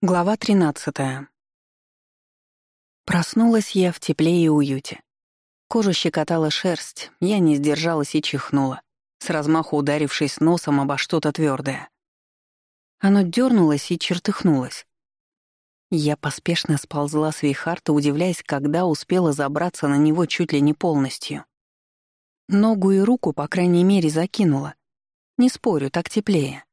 Глава 13. Проснулась я в тепле и уюте. Кожу щекотала шерсть, я не сдержалась и чихнула, с размаху ударившись носом обо что-то твердое. Оно дернулось и чертыхнулось. Я поспешно сползла с Вихарта, удивляясь, когда успела забраться на него чуть ли не полностью. Ногу и руку, по крайней мере, закинула. Не спорю, так теплее.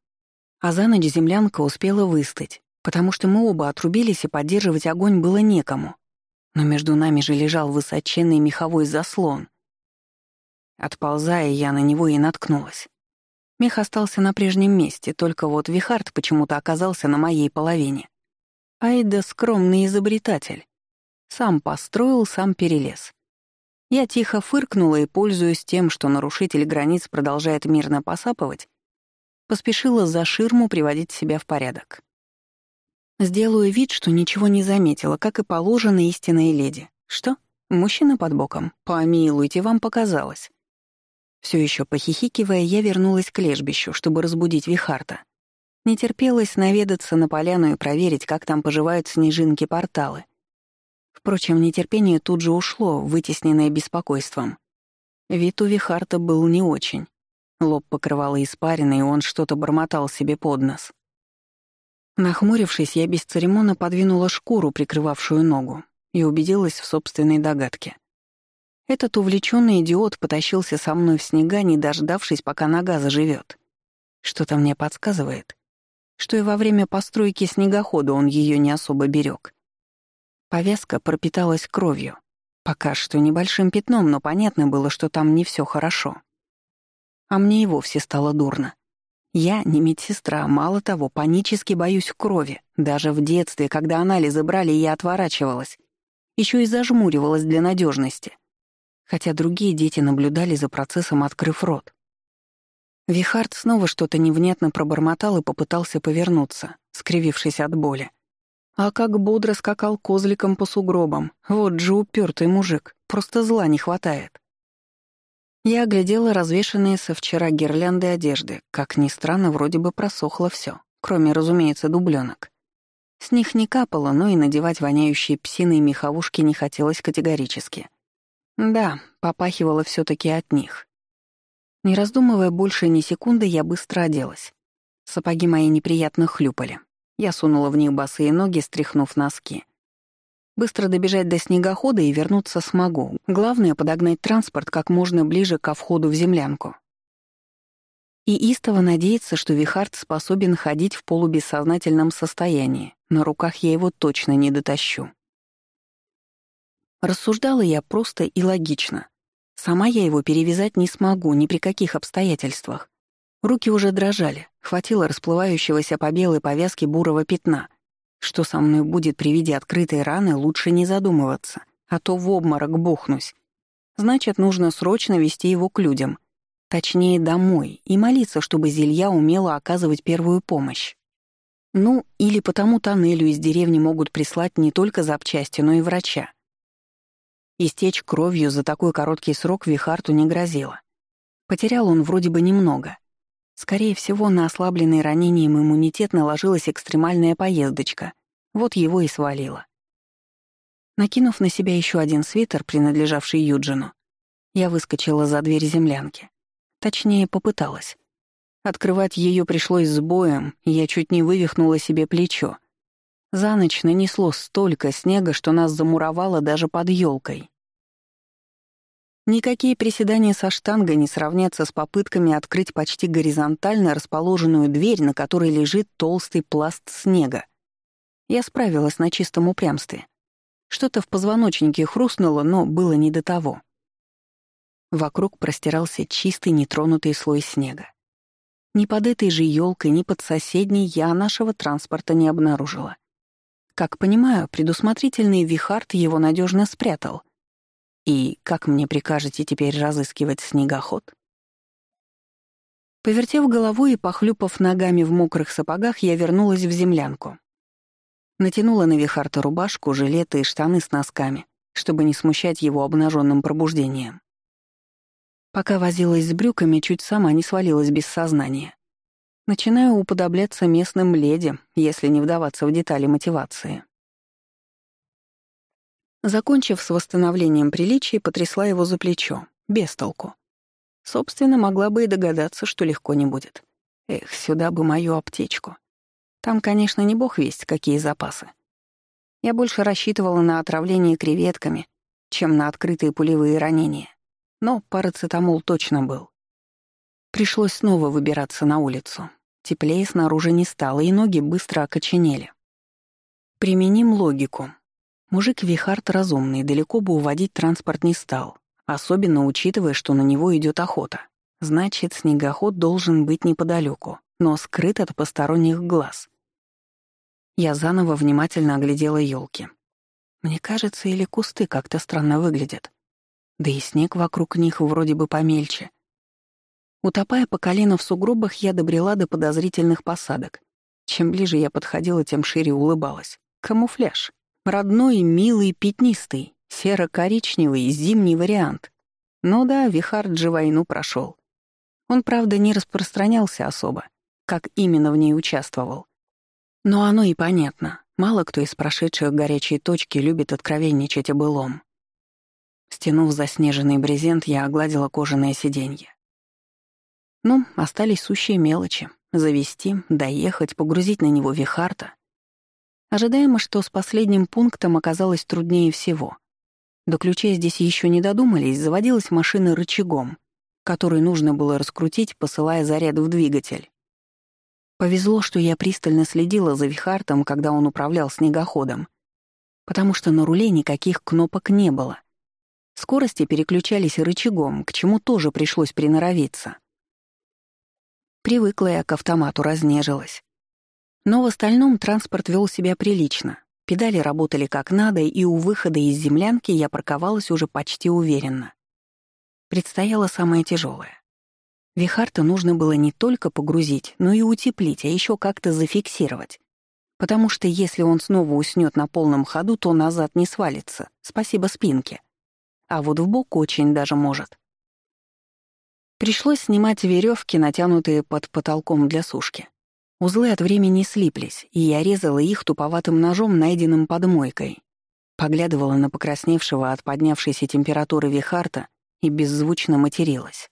А за ночь землянка успела выстыть потому что мы оба отрубились и поддерживать огонь было некому. Но между нами же лежал высоченный меховой заслон. Отползая, я на него и наткнулась. Мех остался на прежнем месте, только вот Вихард почему-то оказался на моей половине. Айда скромный изобретатель. Сам построил, сам перелез. Я тихо фыркнула и, пользуясь тем, что нарушитель границ продолжает мирно посапывать, поспешила за ширму приводить себя в порядок. Сделаю вид, что ничего не заметила, как и положено истинной леди. Что? Мужчина под боком? Помилуйте, вам показалось. Все еще похихикивая, я вернулась к лежбищу, чтобы разбудить Вихарта. Не терпелось наведаться на поляну и проверить, как там поживают снежинки-порталы. Впрочем, нетерпение тут же ушло, вытесненное беспокойством. Вид у Вихарта был не очень. Лоб покрывало испарина, и он что-то бормотал себе под нос. Нахмурившись, я бесцеремонно подвинула шкуру, прикрывавшую ногу, и убедилась в собственной догадке. Этот увлеченный идиот потащился со мной в снега, не дождавшись, пока нога заживет. Что-то мне подсказывает, что и во время постройки снегохода он ее не особо берег. Повязка пропиталась кровью. Пока что небольшим пятном, но понятно было, что там не все хорошо. А мне и вовсе стало дурно. Я не медсестра, мало того, панически боюсь крови. Даже в детстве, когда анализы брали, я отворачивалась. Еще и зажмуривалась для надежности. Хотя другие дети наблюдали за процессом, открыв рот. Вихард снова что-то невнятно пробормотал и попытался повернуться, скривившись от боли. А как бодро скакал козликом по сугробам. Вот же упертый мужик, просто зла не хватает. Я оглядела развешанные со вчера гирлянды одежды. Как ни странно, вроде бы просохло все, кроме, разумеется, дубленок. С них не капало, но и надевать воняющие псиной меховушки не хотелось категорически. Да, попахивало все таки от них. Не раздумывая больше ни секунды, я быстро оделась. Сапоги мои неприятно хлюпали. Я сунула в них босые ноги, стряхнув носки. Быстро добежать до снегохода и вернуться смогу. Главное — подогнать транспорт как можно ближе ко входу в землянку. И истово надеяться, что Вихард способен ходить в полубессознательном состоянии. На руках я его точно не дотащу. Рассуждала я просто и логично. Сама я его перевязать не смогу ни при каких обстоятельствах. Руки уже дрожали, хватило расплывающегося по белой повязке бурого пятна — что со мной будет при виде открытой раны, лучше не задумываться, а то в обморок бухнусь. Значит, нужно срочно вести его к людям. Точнее, домой, и молиться, чтобы Зелья умела оказывать первую помощь. Ну, или по тому тоннелю из деревни могут прислать не только запчасти, но и врача. Истечь кровью за такой короткий срок Вихарту не грозило. Потерял он вроде бы немного. Скорее всего, на ослабленный ранением иммунитет наложилась экстремальная поездочка. Вот его и свалило. Накинув на себя еще один свитер, принадлежавший Юджину, я выскочила за дверь землянки. Точнее, попыталась. Открывать ее пришлось с боем, и я чуть не вывихнула себе плечо. За ночь нанесло столько снега, что нас замуровало даже под елкой. Никакие приседания со штангой не сравнятся с попытками открыть почти горизонтально расположенную дверь, на которой лежит толстый пласт снега. Я справилась на чистом упрямстве. Что-то в позвоночнике хрустнуло, но было не до того. Вокруг простирался чистый нетронутый слой снега. Ни под этой же елкой, ни под соседней я нашего транспорта не обнаружила. Как понимаю, предусмотрительный Вихард его надежно спрятал — и как мне прикажете теперь разыскивать снегоход? Повертев головой и похлюпав ногами в мокрых сапогах, я вернулась в землянку. Натянула на Вихарта рубашку, жилеты и штаны с носками, чтобы не смущать его обнаженным пробуждением. Пока возилась с брюками, чуть сама не свалилась без сознания. Начинаю уподобляться местным леди, если не вдаваться в детали мотивации. Закончив с восстановлением приличий, потрясла его за плечо, без толку. Собственно, могла бы и догадаться, что легко не будет. Эх, сюда бы мою аптечку. Там, конечно, не бог весть, какие запасы. Я больше рассчитывала на отравление креветками, чем на открытые пулевые ранения. Но парацетамол точно был. Пришлось снова выбираться на улицу. Теплее снаружи не стало, и ноги быстро окоченели. Применим логику. Мужик Вихард разумный, далеко бы уводить транспорт не стал, особенно учитывая, что на него идет охота. Значит, снегоход должен быть неподалеку, но скрыт от посторонних глаз. Я заново внимательно оглядела елки. Мне кажется, или кусты как-то странно выглядят. Да и снег вокруг них вроде бы помельче. Утопая по колено в сугробах, я добрела до подозрительных посадок. Чем ближе я подходила, тем шире улыбалась. Камуфляж. Родной, милый, пятнистый, серо-коричневый, зимний вариант. Ну да, Вихард же войну прошел. Он, правда, не распространялся особо, как именно в ней участвовал. Но оно и понятно. Мало кто из прошедших горячей точки любит откровенничать о былом. Стянув заснеженный брезент, я огладила кожаное сиденье. Ну, остались сущие мелочи. Завести, доехать, погрузить на него Вихарта. Ожидаемо, что с последним пунктом оказалось труднее всего. До ключей здесь еще не додумались, заводилась машина рычагом, который нужно было раскрутить, посылая заряд в двигатель. Повезло, что я пристально следила за Вихартом, когда он управлял снегоходом, потому что на руле никаких кнопок не было. Скорости переключались рычагом, к чему тоже пришлось приноровиться. Привыкла я к автомату, разнежилась. Но в остальном транспорт вел себя прилично. Педали работали как надо, и у выхода из землянки я парковалась уже почти уверенно. Предстояло самое тяжелое. Вихарта нужно было не только погрузить, но и утеплить, а еще как-то зафиксировать. Потому что если он снова уснет на полном ходу, то назад не свалится, спасибо спинке. А вот в бок очень даже может. Пришлось снимать веревки, натянутые под потолком для сушки. Узлы от времени слиплись, и я резала их туповатым ножом, найденным под мойкой. Поглядывала на покрасневшего от поднявшейся температуры Вихарта и беззвучно материлась.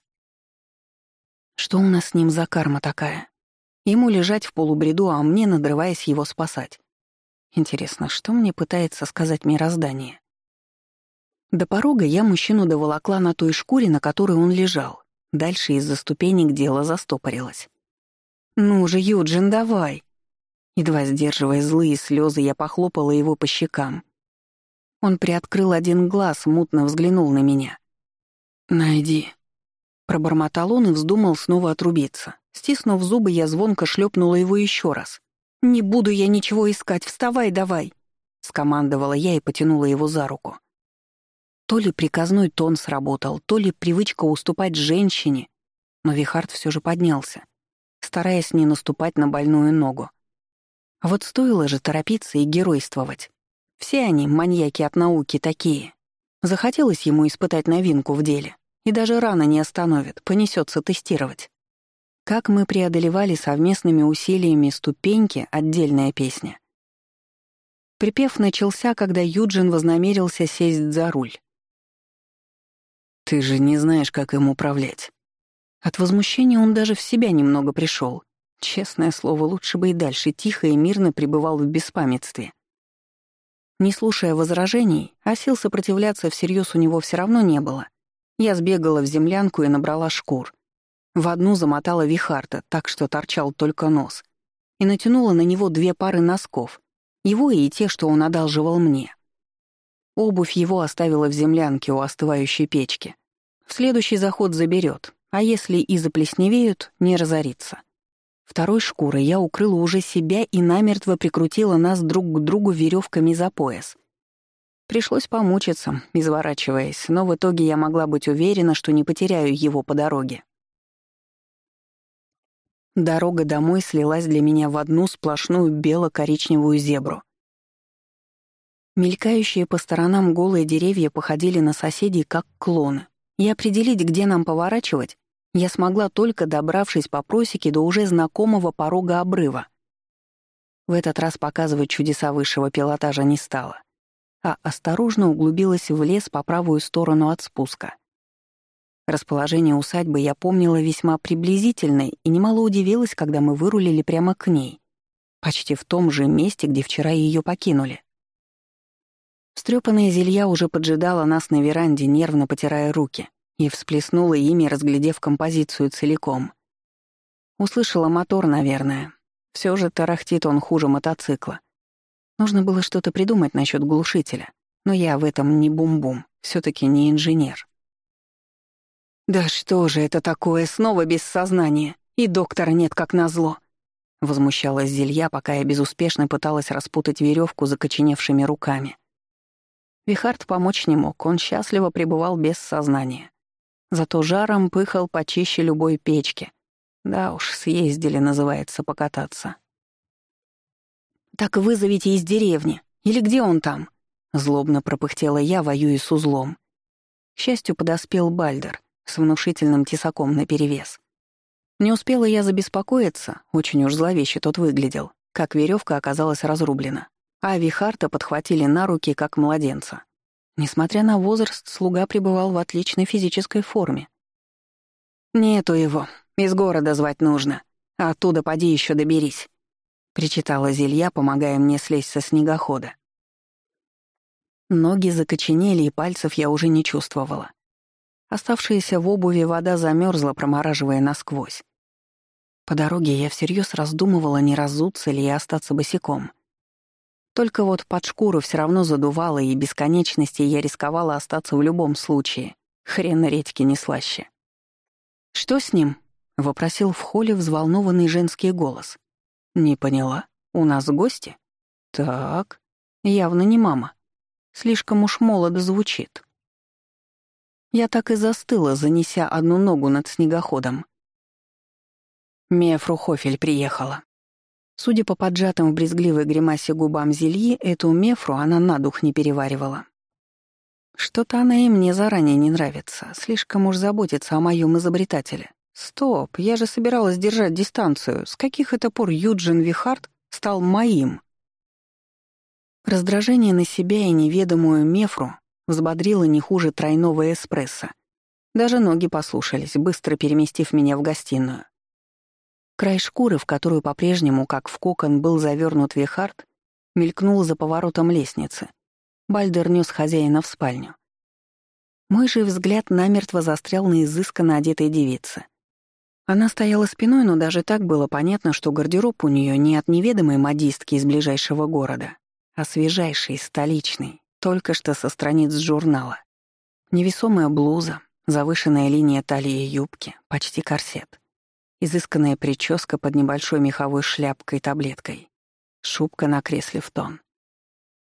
Что у нас с ним за карма такая? Ему лежать в полубреду, а мне, надрываясь, его спасать. Интересно, что мне пытается сказать мироздание? До порога я мужчину доволокла на той шкуре, на которой он лежал. Дальше из-за ступенек дело застопорилось. «Ну же, Юджин, давай!» Едва сдерживая злые слезы, я похлопала его по щекам. Он приоткрыл один глаз, мутно взглянул на меня. «Найди». Пробормотал он и вздумал снова отрубиться. Стиснув зубы, я звонко шлепнула его еще раз. «Не буду я ничего искать, вставай давай!» Скомандовала я и потянула его за руку. То ли приказной тон сработал, то ли привычка уступать женщине, но Вихард все же поднялся стараясь не наступать на больную ногу. Вот стоило же торопиться и геройствовать. Все они, маньяки от науки, такие. Захотелось ему испытать новинку в деле. И даже рано не остановит, понесется тестировать. Как мы преодолевали совместными усилиями ступеньки — отдельная песня. Припев начался, когда Юджин вознамерился сесть за руль. «Ты же не знаешь, как им управлять», от возмущения он даже в себя немного пришел. Честное слово, лучше бы и дальше тихо и мирно пребывал в беспамятстве. Не слушая возражений, а сил сопротивляться всерьез у него все равно не было. Я сбегала в землянку и набрала шкур. В одну замотала Вихарта, так что торчал только нос, и натянула на него две пары носков, его и те, что он одалживал мне. Обувь его оставила в землянке у остывающей печки. В следующий заход заберет, а если и заплесневеют, не разорится. Второй шкурой я укрыла уже себя и намертво прикрутила нас друг к другу веревками за пояс. Пришлось помучиться, изворачиваясь, но в итоге я могла быть уверена, что не потеряю его по дороге. Дорога домой слилась для меня в одну сплошную бело-коричневую зебру. Мелькающие по сторонам голые деревья походили на соседей как клоны, и определить, где нам поворачивать, я смогла только добравшись по просеке до уже знакомого порога обрыва. В этот раз показывать чудеса высшего пилотажа не стала, а осторожно углубилась в лес по правую сторону от спуска. Расположение усадьбы я помнила весьма приблизительно и немало удивилась, когда мы вырулили прямо к ней, почти в том же месте, где вчера ее покинули. Стрёпанная зелья уже поджидала нас на веранде, нервно потирая руки, и всплеснула ими, разглядев композицию целиком. Услышала мотор, наверное. Все же тарахтит он хуже мотоцикла. Нужно было что-то придумать насчет глушителя, но я в этом не бум-бум, все таки не инженер. «Да что же это такое, снова без сознания, и доктора нет как назло!» Возмущалась Зелья, пока я безуспешно пыталась распутать веревку закоченевшими руками. Вихард помочь не мог, он счастливо пребывал без сознания. Зато жаром пыхал почище любой печки. Да уж, съездили, называется, покататься. «Так вызовите из деревни. Или где он там?» Злобно пропыхтела я, воюя с узлом. К счастью, подоспел Бальдер с внушительным тесаком наперевес. Не успела я забеспокоиться, очень уж зловеще тот выглядел, как веревка оказалась разрублена, а Вихарта подхватили на руки, как младенца. Несмотря на возраст, слуга пребывал в отличной физической форме. «Нету его, из города звать нужно, оттуда поди еще доберись», — причитала Зелья, помогая мне слезть со снегохода. Ноги закоченели, и пальцев я уже не чувствовала. Оставшаяся в обуви вода замерзла, промораживая насквозь. По дороге я всерьез раздумывала, не разуться ли и остаться босиком — только вот под шкуру все равно задувало, и бесконечности я рисковала остаться в любом случае. Хрен редьки не слаще. «Что с ним?» — вопросил в холле взволнованный женский голос. «Не поняла. У нас гости?» «Так. Явно не мама. Слишком уж молодо звучит». Я так и застыла, занеся одну ногу над снегоходом. Мия Фрухофель приехала. Судя по поджатым в брезгливой гримасе губам зельи, эту мефру она на дух не переваривала. Что-то она и мне заранее не нравится, слишком уж заботится о моем изобретателе. Стоп, я же собиралась держать дистанцию. С каких это пор Юджин Вихард стал моим? Раздражение на себя и неведомую мефру взбодрило не хуже тройного эспрессо. Даже ноги послушались, быстро переместив меня в гостиную. Край шкуры, в которую по-прежнему, как в кокон, был завернут Вихард, мелькнул за поворотом лестницы. Бальдер нес хозяина в спальню. Мой же взгляд намертво застрял на изысканно одетой девице. Она стояла спиной, но даже так было понятно, что гардероб у нее не от неведомой модистки из ближайшего города, а свежайший, столичный, только что со страниц журнала. Невесомая блуза, завышенная линия талии юбки, почти корсет. Изысканная прическа под небольшой меховой шляпкой-таблеткой. Шубка на кресле в тон.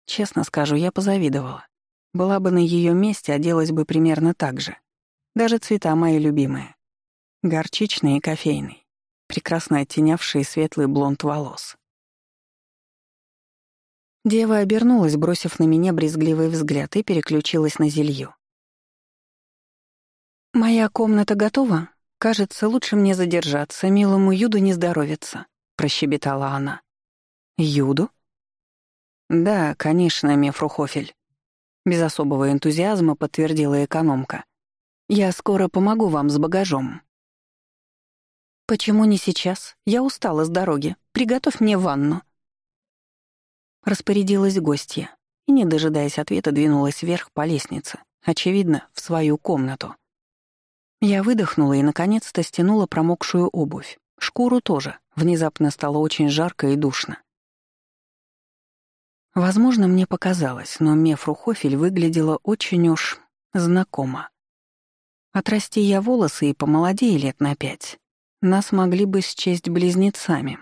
Честно скажу, я позавидовала. Была бы на ее месте, оделась бы примерно так же. Даже цвета мои любимые. Горчичный и кофейный, прекрасно оттенявшие светлый блонд волос. Дева обернулась, бросив на меня брезгливый взгляд, и переключилась на зелью. «Моя комната готова?» «Кажется, лучше мне задержаться, милому Юду не здоровится», — прощебетала она. «Юду?» «Да, конечно, Мефрухофель», — без особого энтузиазма подтвердила экономка. «Я скоро помогу вам с багажом». «Почему не сейчас? Я устала с дороги. Приготовь мне ванну». Распорядилась гостья и, не дожидаясь ответа, двинулась вверх по лестнице, очевидно, в свою комнату. Я выдохнула и, наконец-то, стянула промокшую обувь. Шкуру тоже. Внезапно стало очень жарко и душно. Возможно, мне показалось, но Мефру Хофель выглядела очень уж знакомо. Отрасти я волосы и помолодее лет на пять. Нас могли бы счесть близнецами.